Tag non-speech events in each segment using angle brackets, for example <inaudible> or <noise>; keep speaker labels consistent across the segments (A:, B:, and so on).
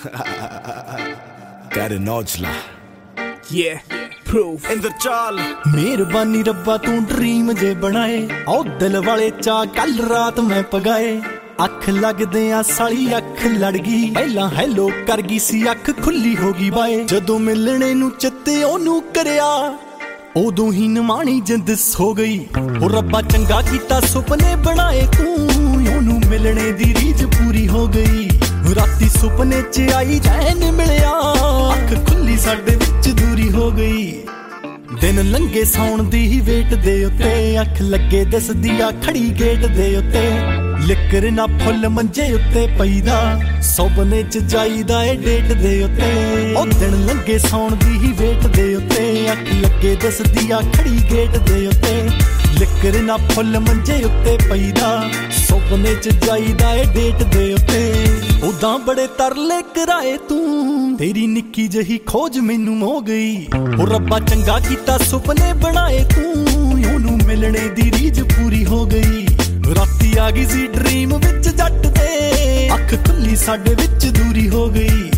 A: <laughs> Got an Ojla.
B: Yeah, proof.
A: ਚਾਲ
C: ਮਿਹਰਬਾਨੀ ਰੱਬਾ ਤੂੰ ਡ੍ਰੀਮ ਜੇ ਬਣਾਏ ਓ ਦਿਲ ਵਾਲੇ ਚਾ ਕੱਲ ਰਾਤ ਮੈਂ ਪਗਾਏ ਅੱਖ ਲੱਗਦੇ ਆ ਸਾਲੀ ਅੱਖ ਲੜ ਗਈ ਪਹਿਲਾਂ ਹੈਲੋ ਕਰ ਗਈ ਸੀ ਅੱਖ ਖੁੱਲੀ ਹੋ ਗਈ ਬਾਏ ਜਦੋਂ ਮਿਲਣੇ ਨੂੰ ਚਿੱਤੇ ਉਹਨੂੰ ਕਰਿਆ ਉਦੋਂ ਹੀ ਨਮਾਣੀ ਜਿੰਦ ਸੋ ਗਈ ਉਹ ਰੱਬਾ ਚੰਗਾ ਕੀਤਾ ਸੁਪਨੇ ਬਣਾਏ ਤੂੰ ਉਹਨੂੰ ਮਿਲਣੇ ਦੀ ਸੁਪਨੇ 'ਚ ਆਈ ਚੈਨ ਮਿਲਿਆ। ਅੱਖ ਖੁੱਲੀ ਸਾਡੇ ਵਿੱਚ ਦੂਰੀ ਹੋ ਗਈ। ਦਿਨ ਲੰਗੇ ਸੌਣ ਦੀ ਹੀ ਵੇਟ ਦੇ ਉੱਤੇ। ਅੱਖ ਲੱਗੇ ਦਿਸਦੀ ਆ ਖੜੀ ਗੇਟ ਦੇ ਉੱਤੇ। ਲਿਕਰ ਨਾ ਫੁੱਲ ਮੰਜੇ ਉੱਤੇ ਪਈਦਾ। ਸੁਪਨੇ ਚ ਜਾਈਦਾ ਏ ਡੇਟ ਦੇ ਉੱਤੇ। ਉਹ ਦਿਨ ਲੰਗੇ ਸੌਣ ਦੀ ਹੀ ਵੇਟ ਦੇ ਉੱਤੇ। ਅੱਖ ਲੱਗੇ ਦਿਸਦੀ ਆ ਖੜੀ ਗੇਟ ਦੇ ਉੱਤੇ। ਲਿਕਰ ਨਾ ਫੁੱਲ ਮੰਜੇ ਉੱਤੇ ਪਈਦਾ। ਸੁਪਨੇ ਚ ਜਾਈਦਾ ਏ ਡੇਟ ਦੇ ਉੱਤੇ। ਉਦਾਂ ਬੜੇ ਤਰਲੇ ਕਰਾਏ ਤੂੰ। ਤੇਰੀ ਨਿੱਕੀ ਜਹੀ ਖੋਜ ਮੈਨੂੰ ਮੋ ਗਈ। ਉਹ ਰੱਬਾ ਚੰਗਾ ਕੀਤਾ ਸੁਪਨੇ ਬਣਾਏ ਤੂੰ। ਉਹਨੂੰ ਮਿਲਣੇ ਦੀ ਰੀਝ ਪੂਰੀ ਹੋ ਗਈ। ਰਾਤੀ ਆ ਗਈ ਸੀ ਡ੍ਰੀਮ ਵਿੱਚ ਜੱਟ ਦੇ ਅੱਖ ਖੁੱਲੀ ਸਾਡੇ ਵਿੱਚ ਦੂਰੀ ਹੋ ਗਈ।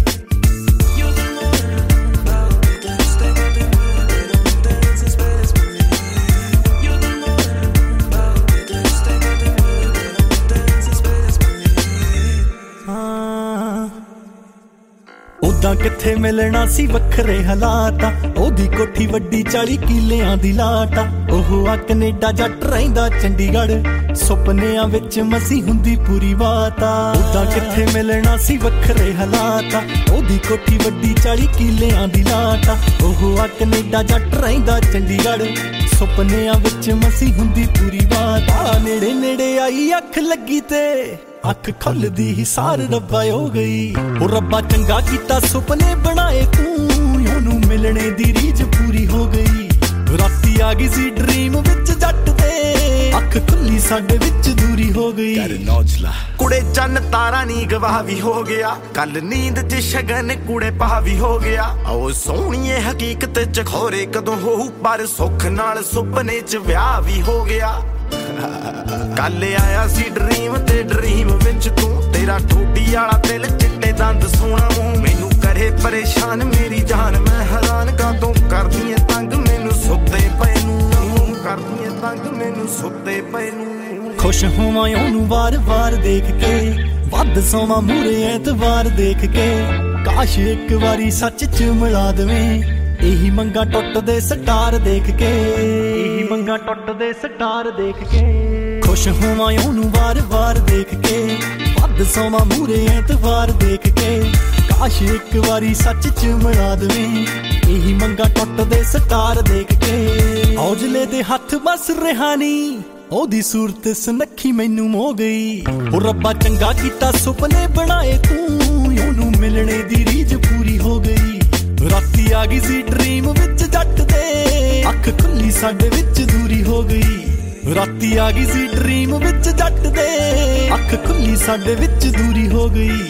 C: ਉਦਾਂ ਕਿੱਥੇ ਮਿਲਣਾ ਸੀ ਵੱਖਰੇ ਹਾਲਾਤਾਂ। ਉਹਦੀ ਕੋਠੀ ਵੱਡੀ 40 ਕਿੱਲਿਆਂ ਦੀ ਲਾਟਾ ਉਹ ਆ ਕੈਨੇਡਾ ਜੱਟ ਰਹਿੰਦਾ ਚੰਡੀਗੜ੍ਹ। ਸੁਪਨਿਆਂ ਵਿੱਚ ਮਸੀ ਹੁੰਦੀ ਪੂਰੀ ਬਾਤ ਉਦਾਂ ਕਿੱਥੇ ਮਿਲਣਾ ਸੀ ਵੱਖਰੇ ਹਾਲਾਤਾਂ। ਉਹਦੀ ਕੋਠੀ ਵੱਡੀ 40 ਕਿੱਲਿਆਂ ਦੀ ਲਾਟਾ ਉਹ ਆ ਕੈਨੇਡਾ ਜੱਟ ਰਹਿੰਦਾ ਚੰਡੀਗੜ੍ਹ। ਸੁਪਨਿਆਂ ਵਿੱਚ ਮਸੀ ਹੁੰਦੀ ਪੂਰੀ ਬਾਤ ਨੇੜੇ ਨੇੜੇ ਆਈ ਅੱਖ ਲੱਗੀ ਤੇ। ਅੱਖ ਖੁੱਲਦੀ ਹੀ ਸਾਰ ਰੱਬਾ ਹੋ ਗਈ। ਉਹ ਰੱਬਾ ਚੰਗਾ ਕੀਤਾ ਸੁਪਨੇ ਬਣਾਏ ਤੂੰ। ਉਹਨੂੰ ਮਿਲਣੇ ਦੀ ਰੀਝ ਪੂਰੀ ਹੋ ਗਈ। ਰਾਤੀ ਆ ਗਈ ਸੀ ਡ੍ਰੀਮ ਵਿੱਚ ਜੱਟ ਦੇ ਅੱਖ ਖੁੱਲੀ ਸਾਡੇ ਵਿੱਚ ਦੂਰੀ ਹੋ ਗਈ।
A: an Ojla.
D: ਕੁੜੇ ਚੰਨ ਤਾਰਾ ਨੀ ਗਵਾਹ ਵੀ ਹੋ ਗਿਆ। ਕੱਲ ਨੀਂਦ ਚ ਸ਼ਗਨ ਕੁੜੇ ਪਾ ਵੀ ਹੋ ਗਿਆ। ਓ ਸੋਹਣੀਏ ਹਕੀਕਤ ਚ ਖੋਰੇ ਕਦੋਂ ਹੋਊ ਪਰ ਸੁੱਖ ਨਾਲ ਸੁਪਨੇ ਚ ਵਿਆਹ ਵੀ ਹੋ ਗਿਆ। ਕੱਲ ਆਇਆ ਸੀ ਡ੍ਰੀਮ ਤੇ ਡ੍ਰੀਮ ਵਿੱਚ ਤੂੰ। ਤੇਰਾ ਠੋਡੀ ਵਾਲਾ ਦਿਲ ਚਿੱਟੇ ਦੰਦ ਸੋਹਣਾ ਮੂੰਹ। ਮੈਨੂੰ ਕਰੇ ਪਰੇਸ਼ਾਨ, ਮੇਰੀ ਜਾਨ ਮੈਂ ਹੈਰਾਨ। ਕਾਤੋਂ ਕਰਦੀ ਏ ਤੰਗ? ਮੈਨੂੰ ਸੁੱਤੇ ਪਏ ਨੂੰ। ਕਰਦੀ ਏ ਤੰਗ? ਮੈਨੂੰ ਸੁੱਤੇ ਪਏ ਨੂੰ।
C: ਖੁਸ਼ ਹੋਵਾਂ ਉਹਨੂੰ ਵਾਰ-ਵਾਰ ਦੇਖ ਕੇ। ਵੱਧ ਸੋਵਾਂ ਮੂਰੇ ਐਤਵਾਰ ਦੇਖ ਕੇ। ਕਾਸ਼ ਇੱਕ ਵਾਰੀ ਸੱਚ ਚ ਮਿਲਾ ਦਵੇਂ। ਇਹੀ ਮੰਗਾ ਟੁੱਟਦੇ ਸਟਾਰ ਦੇਖ ਕੇ। ਇਹੀ ਮੰਗਾ ਟੁੱਟਦੇ ਸਟਾਰ ਦੇਖ ਕੇ। ਖੁਸ਼ ਹੋਵਾਂ ਉਹਨੂੰ ਵਾਰ-ਵਾਰ ਦੇਖ ਕੇ। ਵੱਧ ਸੋਵਾਂ ਮੂਰੇ ਐਤਵਾਰ ਦੇਖ ਕੇ। ਕਾਸ਼ ਇੱਕ ਵਾਰੀ ਸੱਚ ਚ ਮਿਲਾ ਦਵੇਂ। ਇਹੀ ਮੰਗਾ ਟੁੱਟਦੇ ਸਟਾਰ ਦੇਖ ਕੇ। ਔਜਲੇ ਦੇ ਹੱਥ ਬਸ ਰਿਹਾਨੀ ਉਹਦੀ ਸੂਰਤ ਸੁਨੱਖੀ ਮੈਨੂੰ ਮੋ ਗਈ। ਉਹ ਰੱਬਾ ਚੰਗਾ ਕੀਤਾ ਸੁਪਨੇ ਬਣਾਏ ਤੂੰ। ਉਹਨੂੰ ਮਿਲਣੇ ਦੀ ਰੀਝ ਸੀ ਡ੍ਰੀਮ ਵਿੱਚ ਜੱਟ ਦੇ। ਅੱਖ ਖੁੱਲੀ ਸਾਡੇ ਵਿੱਚ ਦੂਰੀ ਹੋ ਗਈ। ਰਾਤੀ ਆ ਗਈ ਸੀ ਡ੍ਰੀਮ ਵਿੱਚ ਜੱਟ ਦੇ। ਅੱਖ ਖੁੱਲੀ ਸਾਡੇ ਵਿੱਚ ਦੂਰੀ ਹੋ ਗਈ।